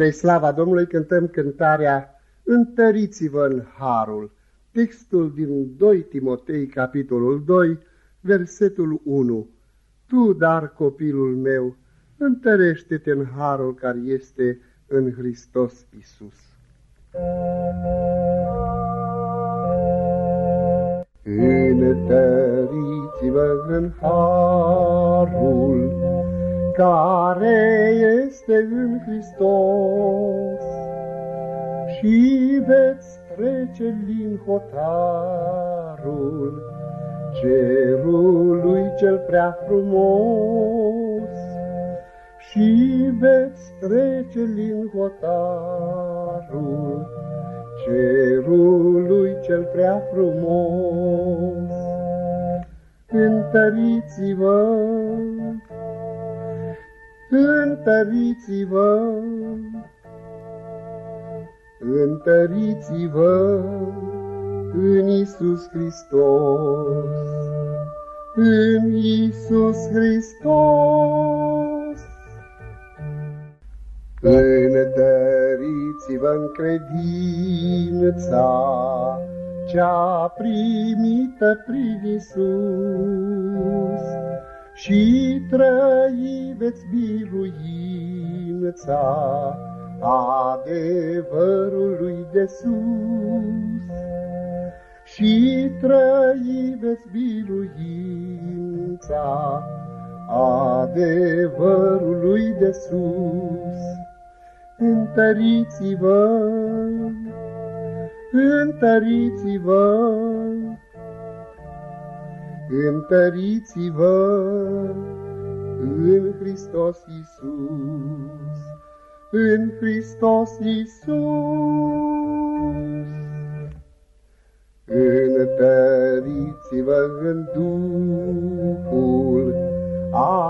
Spre slava Domnului cântăm cântarea Întăriți-vă în Harul, textul din 2 Timotei, capitolul 2, versetul 1. Tu, dar copilul meu, întărește-te în Harul care este în Hristos Isus. Întăriți-vă în Harul, care este în Hristos și veți trece din hotarul cerului cel prea frumos și veți trece din hotarul cerului cel prea frumos. Întăriți-vă întăriți-vă, întăriți-vă în Isus Hristos, în Isus Hristos. Întăriți-vă în credința cea primită prin Isus, și trăi veți biruința adevărului de sus. Și trăi veți biruința adevărului de sus. Întăriți-vă, întăriți-vă, Întăriți-vă în Hristos Iisus, în Hristos Iisus. Întăriți-vă în Duhul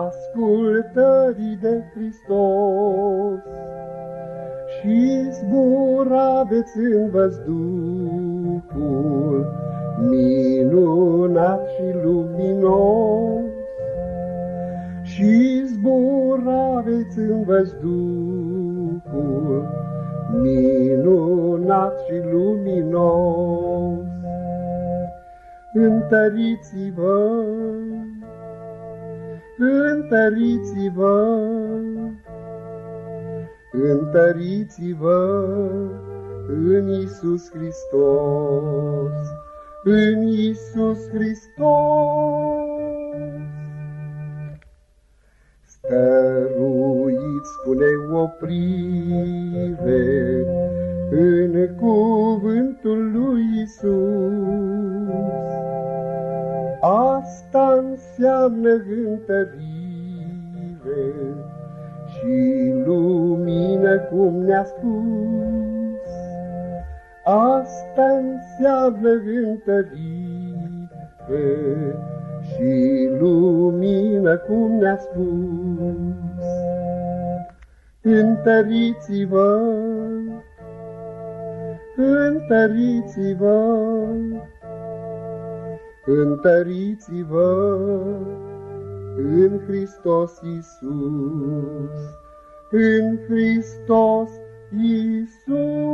ascultării de Hristos și zburaveți în văzduhul minunat și luminos, și zburaveți în văzduhul minunat și luminos. Întăriți-vă, întăriți-vă, întăriți-vă în Isus Hristos în Iisus Hristos. Stăruit spune oprire în cuvântul lui Iisus. Asta înseamnă întărire și lumină cum ne-a spus. Asta înseamnă întărire și lumină, cum ne-a spus. Întăriți-vă, întăriți-vă, întăriți-vă în Hristos Iisus, în Hristos Iisus.